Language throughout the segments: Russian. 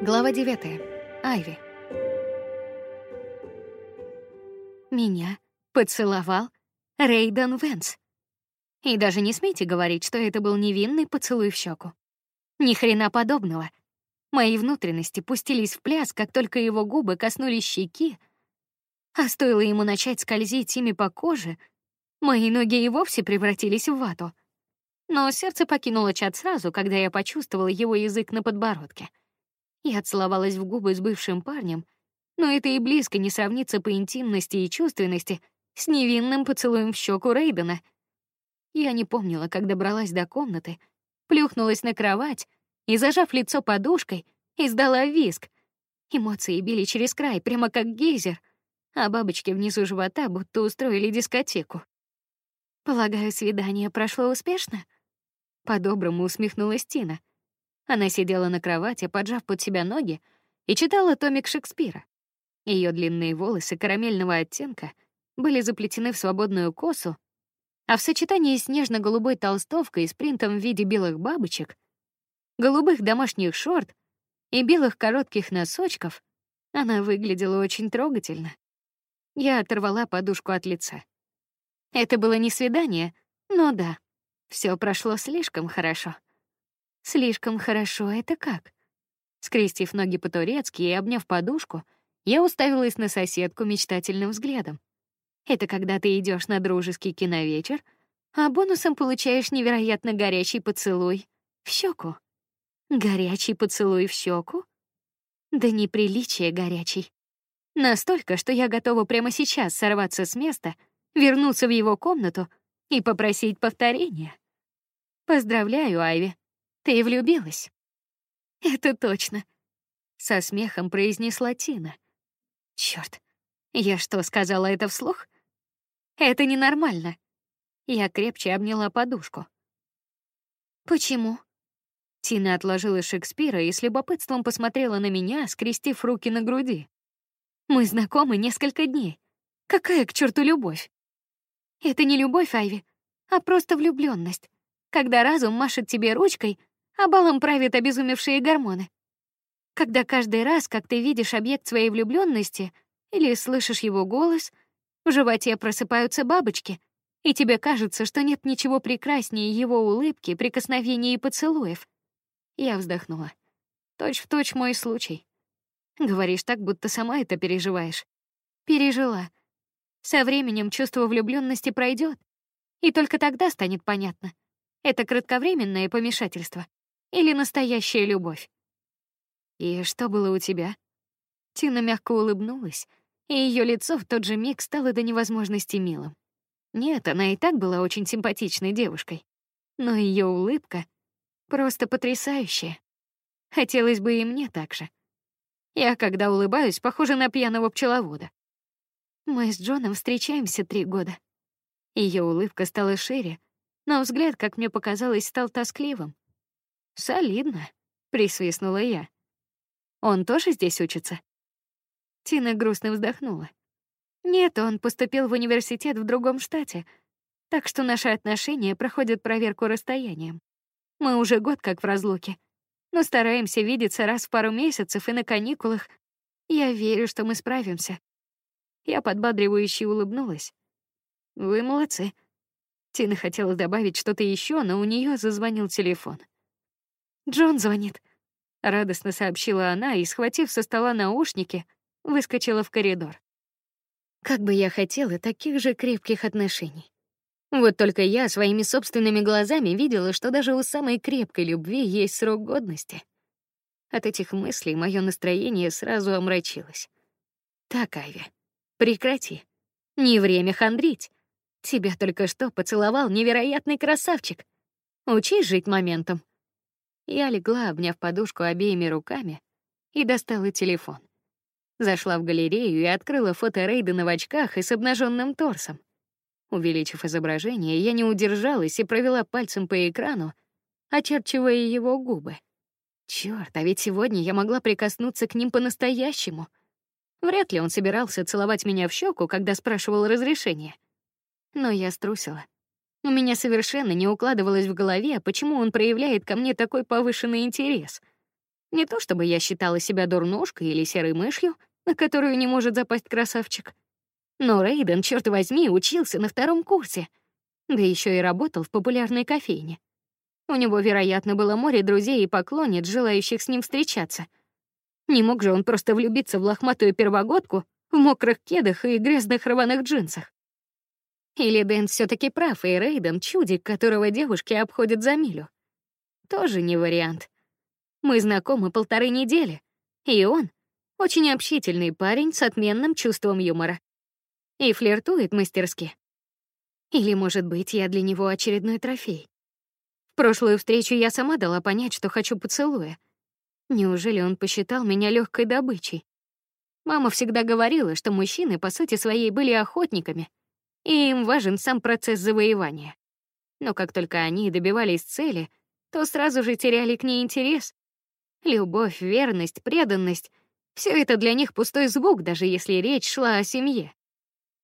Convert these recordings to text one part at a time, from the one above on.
Глава 9. Айви. Меня поцеловал Рейден Венс. И даже не смейте говорить, что это был невинный поцелуй в щеку. Ни хрена подобного. Мои внутренности пустились в пляс, как только его губы коснулись щеки, а стоило ему начать скользить ими по коже, мои ноги и вовсе превратились в вату. Но сердце покинуло чат сразу, когда я почувствовала его язык на подбородке. Я целовалась в губы с бывшим парнем, но это и близко не сравнится по интимности и чувственности с невинным поцелуем в щеку Рейдена. Я не помнила, как добралась до комнаты, плюхнулась на кровать и, зажав лицо подушкой, издала визг. Эмоции били через край, прямо как гейзер, а бабочки внизу живота будто устроили дискотеку. Полагаю, свидание прошло успешно? По-доброму усмехнулась Тина. Она сидела на кровати, поджав под себя ноги, и читала томик Шекспира. Ее длинные волосы карамельного оттенка были заплетены в свободную косу, а в сочетании с нежно-голубой толстовкой с принтом в виде белых бабочек, голубых домашних шорт и белых коротких носочков она выглядела очень трогательно. Я оторвала подушку от лица. Это было не свидание, но да, все прошло слишком хорошо. Слишком хорошо это как? Скрестив ноги по-турецки и обняв подушку, я уставилась на соседку мечтательным взглядом. Это когда ты идешь на дружеский киновечер, а бонусом получаешь невероятно горячий поцелуй в щеку. Горячий поцелуй в щеку? Да неприличие горячий. Настолько, что я готова прямо сейчас сорваться с места, вернуться в его комнату и попросить повторения. Поздравляю, Айви. Ты влюбилась. Это точно, со смехом произнесла Тина. Черт, я что, сказала это вслух? Это ненормально. Я крепче обняла подушку. Почему? Тина отложила Шекспира и с любопытством посмотрела на меня, скрестив руки на груди. Мы знакомы несколько дней. Какая к черту любовь? Это не любовь, Айви, а просто влюбленность, когда разум машет тебе ручкой, а балом правят обезумевшие гормоны. Когда каждый раз, как ты видишь объект своей влюбленности или слышишь его голос, в животе просыпаются бабочки, и тебе кажется, что нет ничего прекраснее его улыбки, прикосновений и поцелуев. Я вздохнула. Точь в точь мой случай. Говоришь так, будто сама это переживаешь. Пережила. Со временем чувство влюбленности пройдет, и только тогда станет понятно, это кратковременное помешательство или настоящая любовь. И что было у тебя? Тина мягко улыбнулась, и ее лицо в тот же миг стало до невозможности милым. Нет, она и так была очень симпатичной девушкой, но ее улыбка просто потрясающая. Хотелось бы и мне так же. Я, когда улыбаюсь, похожа на пьяного пчеловода. Мы с Джоном встречаемся три года. Ее улыбка стала шире, но взгляд, как мне показалось, стал тоскливым. Солидно, присвистнула я. Он тоже здесь учится? Тина грустно вздохнула. Нет, он поступил в университет в другом штате, так что наши отношения проходят проверку расстоянием. Мы уже год как в разлуке, но стараемся видеться раз в пару месяцев и на каникулах. Я верю, что мы справимся. Я подбадривающе улыбнулась. Вы молодцы. Тина хотела добавить что-то еще, но у нее зазвонил телефон. Джон звонит, радостно сообщила она и, схватив со стола наушники, выскочила в коридор. Как бы я хотела таких же крепких отношений. Вот только я своими собственными глазами видела, что даже у самой крепкой любви есть срок годности. От этих мыслей мое настроение сразу омрачилось. Так, Айви, прекрати. Не время хандрить. Тебя только что поцеловал невероятный красавчик. Учись жить моментом. Я легла, обняв подушку обеими руками, и достала телефон. Зашла в галерею и открыла фото Рейдена в очках и с обнаженным торсом. Увеличив изображение, я не удержалась и провела пальцем по экрану, очерчивая его губы. Черт, а ведь сегодня я могла прикоснуться к ним по-настоящему. Вряд ли он собирался целовать меня в щеку, когда спрашивал разрешения. Но я струсила. У меня совершенно не укладывалось в голове, почему он проявляет ко мне такой повышенный интерес. Не то чтобы я считала себя дурнушкой или серой мышью, на которую не может запасть красавчик. Но Рейден, черт возьми, учился на втором курсе, да еще и работал в популярной кофейне. У него, вероятно, было море друзей и поклонниц, желающих с ним встречаться. Не мог же он просто влюбиться в лохматую первогодку в мокрых кедах и грязных рваных джинсах. Или Дэн все таки прав, и Рейден — чудик, которого девушки обходят за милю. Тоже не вариант. Мы знакомы полторы недели, и он — очень общительный парень с отменным чувством юмора. И флиртует мастерски. Или, может быть, я для него очередной трофей. В прошлую встречу я сама дала понять, что хочу поцелуя. Неужели он посчитал меня легкой добычей? Мама всегда говорила, что мужчины по сути своей были охотниками, и им важен сам процесс завоевания. Но как только они добивались цели, то сразу же теряли к ней интерес. Любовь, верность, преданность — все это для них пустой звук, даже если речь шла о семье.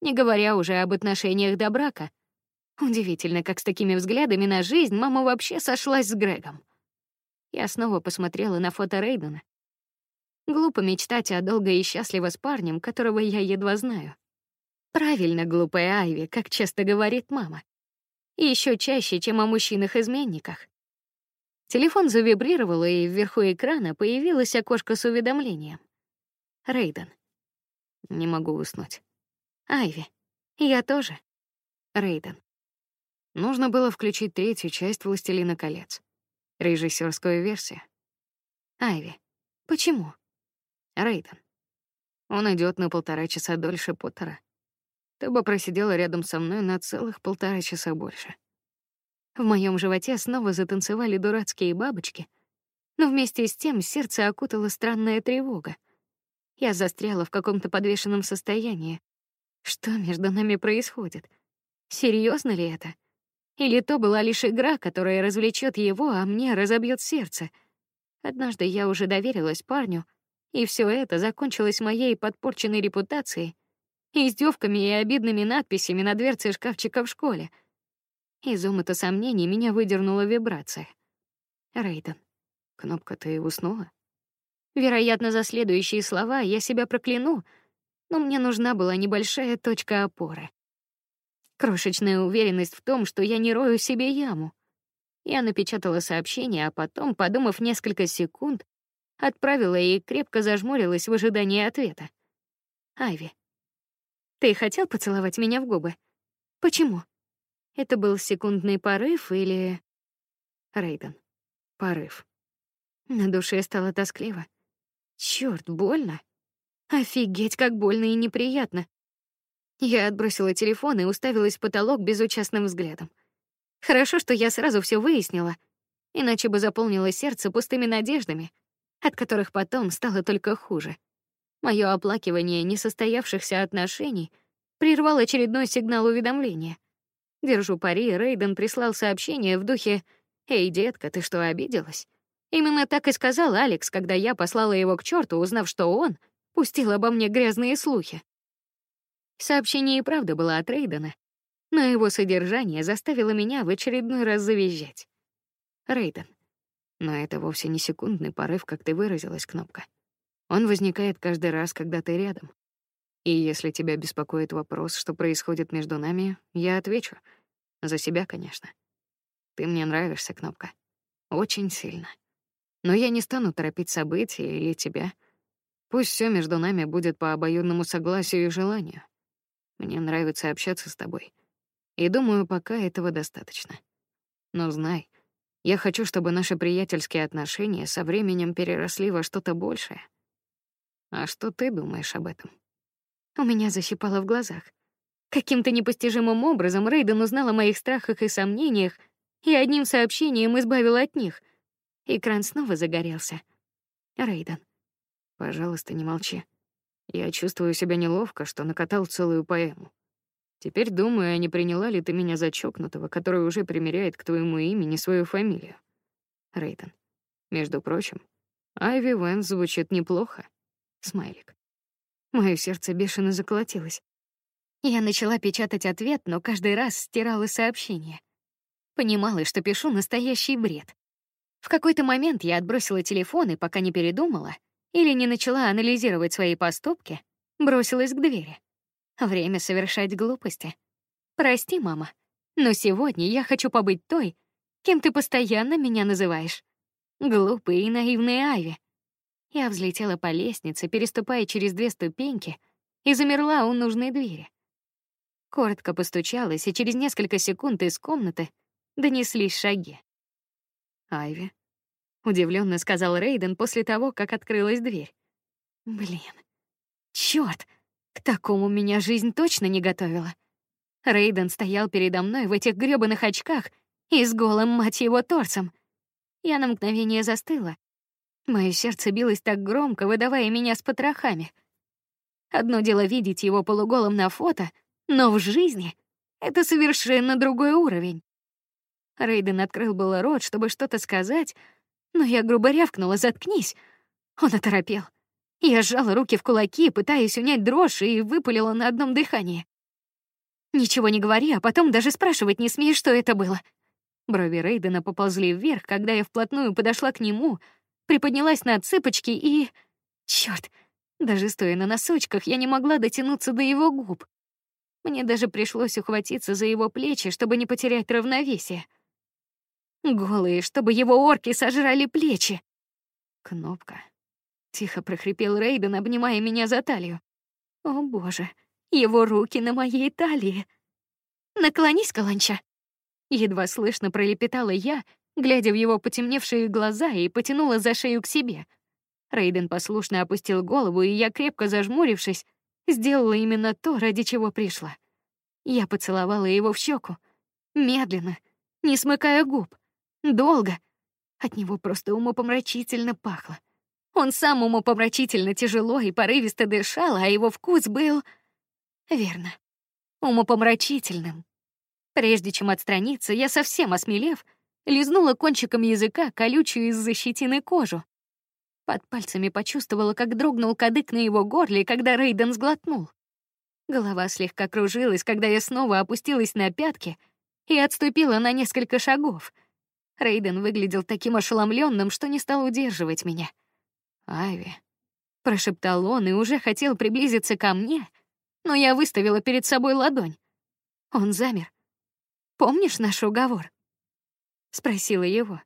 Не говоря уже об отношениях до брака. Удивительно, как с такими взглядами на жизнь мама вообще сошлась с Грегом. Я снова посмотрела на фото Рейдена. Глупо мечтать о долго и счастливо с парнем, которого я едва знаю. Правильно, глупая Айви, как часто говорит мама. Еще чаще, чем о мужчинах-изменниках. Телефон завибрировал, и вверху экрана появилось окошко с уведомлением. Рейден. Не могу уснуть. Айви. Я тоже. Рейден. Нужно было включить третью часть «Властелина колец». Режиссерскую версию. Айви. Почему? Рейден. Он идет на полтора часа дольше Поттера. Ты бы просидела рядом со мной на целых полтора часа больше. В моем животе снова затанцевали дурацкие бабочки, но вместе с тем сердце окутала странная тревога. Я застряла в каком-то подвешенном состоянии. Что между нами происходит? Серьезно ли это? Или то была лишь игра, которая развлечет его, а мне разобьет сердце? Однажды я уже доверилась парню, и все это закончилось моей подпорченной репутацией издевками и обидными надписями на дверце шкафчика в школе. Из омута сомнений меня выдернула вибрация. Рейден, кнопка ты уснула? Вероятно, за следующие слова я себя прокляну, но мне нужна была небольшая точка опоры. Крошечная уверенность в том, что я не рою себе яму. Я напечатала сообщение, а потом, подумав несколько секунд, отправила и крепко зажмурилась в ожидании ответа. Айви, ты хотел поцеловать меня в губы? Почему? Это был секундный порыв или Рейден? Порыв. На душе стало тоскливо. Чёрт, больно. Офигеть, как больно и неприятно. Я отбросила телефон и уставилась в потолок безучастным взглядом. Хорошо, что я сразу все выяснила, иначе бы заполнило сердце пустыми надеждами, от которых потом стало только хуже. Мое оплакивание несостоявшихся отношений прервал очередной сигнал уведомления. Держу пари, Рейден прислал сообщение в духе: "Эй, детка, ты что, обиделась?" Именно так и сказал Алекс, когда я послала его к черту, узнав, что он пустил обо мне грязные слухи. Сообщение и правда было от Рейдена, но его содержание заставило меня в очередной раз завизжать. Рейден. Но это вовсе не секундный порыв, как ты выразилась, кнопка. Он возникает каждый раз, когда ты рядом. И если тебя беспокоит вопрос, что происходит между нами, я отвечу. За себя, конечно. Ты мне нравишься, Кнопка. Очень сильно. Но я не стану торопить события или тебя. Пусть все между нами будет по обоюдному согласию и желанию. Мне нравится общаться с тобой. И думаю, пока этого достаточно. Но знай, я хочу, чтобы наши приятельские отношения со временем переросли во что-то большее. А что ты думаешь об этом? У меня защипало в глазах. Каким-то непостижимым образом Рейден узнал о моих страхах и сомнениях и одним сообщением избавил от них. Экран снова загорелся. Рейден, пожалуйста, не молчи. Я чувствую себя неловко, что накатал целую поэму. Теперь думаю, а не приняла ли ты меня за чокнутого, который уже примеряет к твоему имени свою фамилию. Рейден. Между прочим, Айви Вэнс звучит неплохо. Смайлик. Мое сердце бешено заколотилось. Я начала печатать ответ, но каждый раз стирала сообщение. Понимала, что пишу настоящий бред. В какой-то момент я отбросила телефон и пока не передумала или не начала анализировать свои поступки, бросилась к двери. Время совершать глупости. Прости, мама, но сегодня я хочу побыть той, кем ты постоянно меня называешь. Глупый и наивный Айви. Я взлетела по лестнице, переступая через две ступеньки, и замерла у нужной двери. Коротко постучалась, и через несколько секунд из комнаты донеслись шаги. Айви, удивленно сказал Рейден после того, как открылась дверь. Блин, чёрт, к такому меня жизнь точно не готовила. Рейден стоял передо мной в этих грёбаных очках и с голым мать его торсом. Я на мгновение застыла. Мое сердце билось так громко, выдавая меня с потрохами. Одно дело видеть его полуголым на фото, но в жизни это совершенно другой уровень. Рейден открыл было рот, чтобы что-то сказать, но я грубо рявкнула: "Заткнись". Он оторопел. Я сжала руки в кулаки, пытаясь унять дрожь, и выпалила на одном дыхании: "Ничего не говори, а потом даже спрашивать не смей, что это было". Брови Рейдена поползли вверх, когда я вплотную подошла к нему, приподнялась на цыпочки и чёрт, даже стоя на носочках, я не могла дотянуться до его губ. Мне даже пришлось ухватиться за его плечи, чтобы не потерять равновесие. Голые, чтобы его орки сожрали плечи. Кнопка. Тихо прохрипел Рейден, обнимая меня за талию. О, боже, его руки на моей талии. Наклонись, Каланча. Едва слышно пролепетала я, глядя в его потемневшие глаза и потянула за шею к себе. Рейден послушно опустил голову, и я, крепко зажмурившись, сделала именно то, ради чего пришла. Я поцеловала его в щеку, медленно, не смыкая губ, долго. От него просто умопомрачительно пахло. Он сам умопомрачительно тяжело и порывисто дышал, а его вкус был верно, умопомрачительным. Прежде чем отстраниться, я совсем осмелев, лизнула кончиком языка колючую из защитины кожу. Под пальцами почувствовала, как дрогнул кадык на его горле, когда Рейден сглотнул. Голова слегка кружилась, когда я снова опустилась на пятки и отступила на несколько шагов. Рейден выглядел таким ошеломленным, что не стал удерживать меня. "Айви", прошептал он и уже хотел приблизиться ко мне, но я выставила перед собой ладонь. Он замер, Помнишь наш уговор? Спросила его.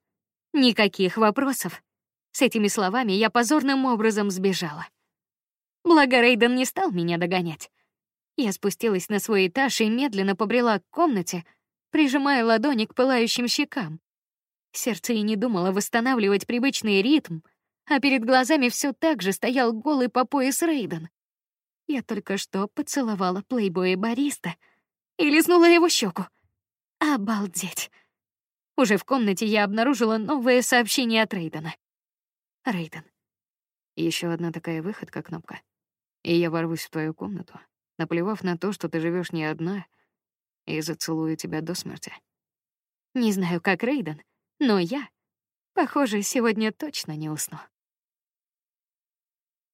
Никаких вопросов. С этими словами я позорным образом сбежала. Благо Рейден не стал меня догонять. Я спустилась на свой этаж и медленно побрела к комнате, прижимая ладони к пылающим щекам. Сердце и не думало восстанавливать привычный ритм, а перед глазами все так же стоял голый по пояс Рейден. Я только что поцеловала плейбоя бариста и лизнула его щеку. Обалдеть. Уже в комнате я обнаружила новое сообщение от Рейдена. Рейден. Еще одна такая выходка, кнопка. И я ворвусь в твою комнату, наплевав на то, что ты живешь не одна, и зацелую тебя до смерти. Не знаю, как Рейден, но я, похоже, сегодня точно не усну.